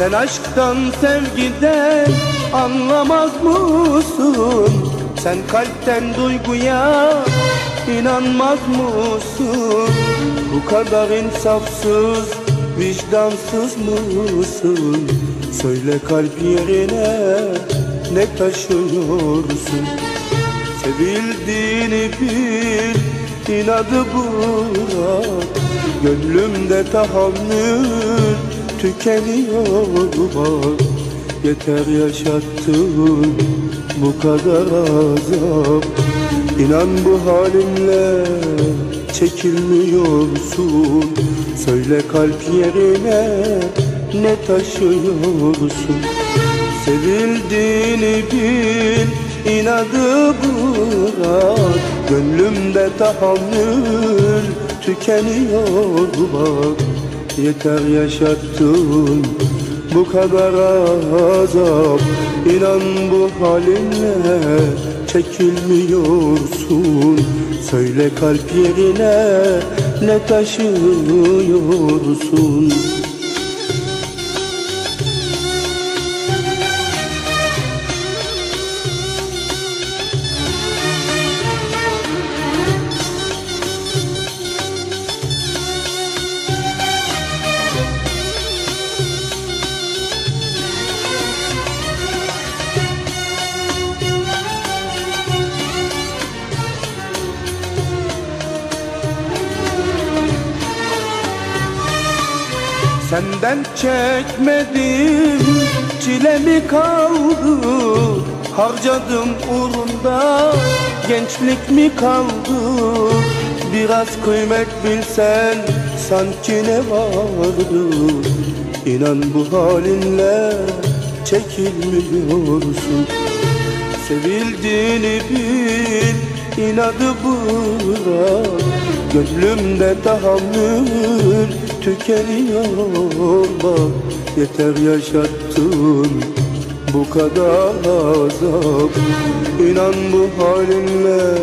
Sen aşktan sevgiden anlamaz mısın? Sen kalpten duyguya inanmaz mısın? Bu kadar insafsız, vicdansız mısın? Söyle kalp yerine ne taşıyorsun? Sevildiğini bil, inadı bırak Gönlümde tahammül tükeniyor bak. Yeter yaşattın bu kadar azap. İnan bu halimle çekilmiyorsun. Söyle kalp yerine ne taşıyorsun? Sevildiğini bil inadı bırak. Gönlümde tahammül tükeniyor bak Yeter yaşattın bu kadar azap. İnan bu halinle çekilmiyorsun. Söyle kalp yerine ne taşıyorsun Senden çekmedim çile mi kaldı. Harcadım uğrunda gençlik mi kaldı? Biraz kıymet bilsen sanki ne vardı? İnan bu halinle çekilmiyorsun. Sevildiğini bil inadı bırak Gönlümde tahammül tükeniyor bak Yeter yaşattın bu kadar azap. İnan bu halinle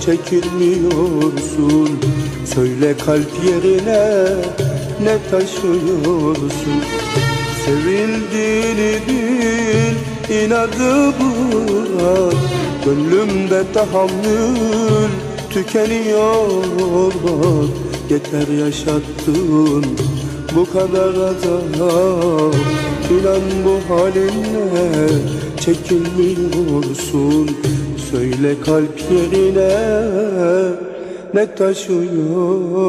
çekilmiyorsun. Söyle kalp yerine ne taşıyorsun? Sevildiğini bil inadı bırak Gönlümde tahammül tükeniyor bak Yeter yaşattın bu kadar azap İnan bu halinle çekilmiyorsun. Söyle kalp yerine ne taşıyorsun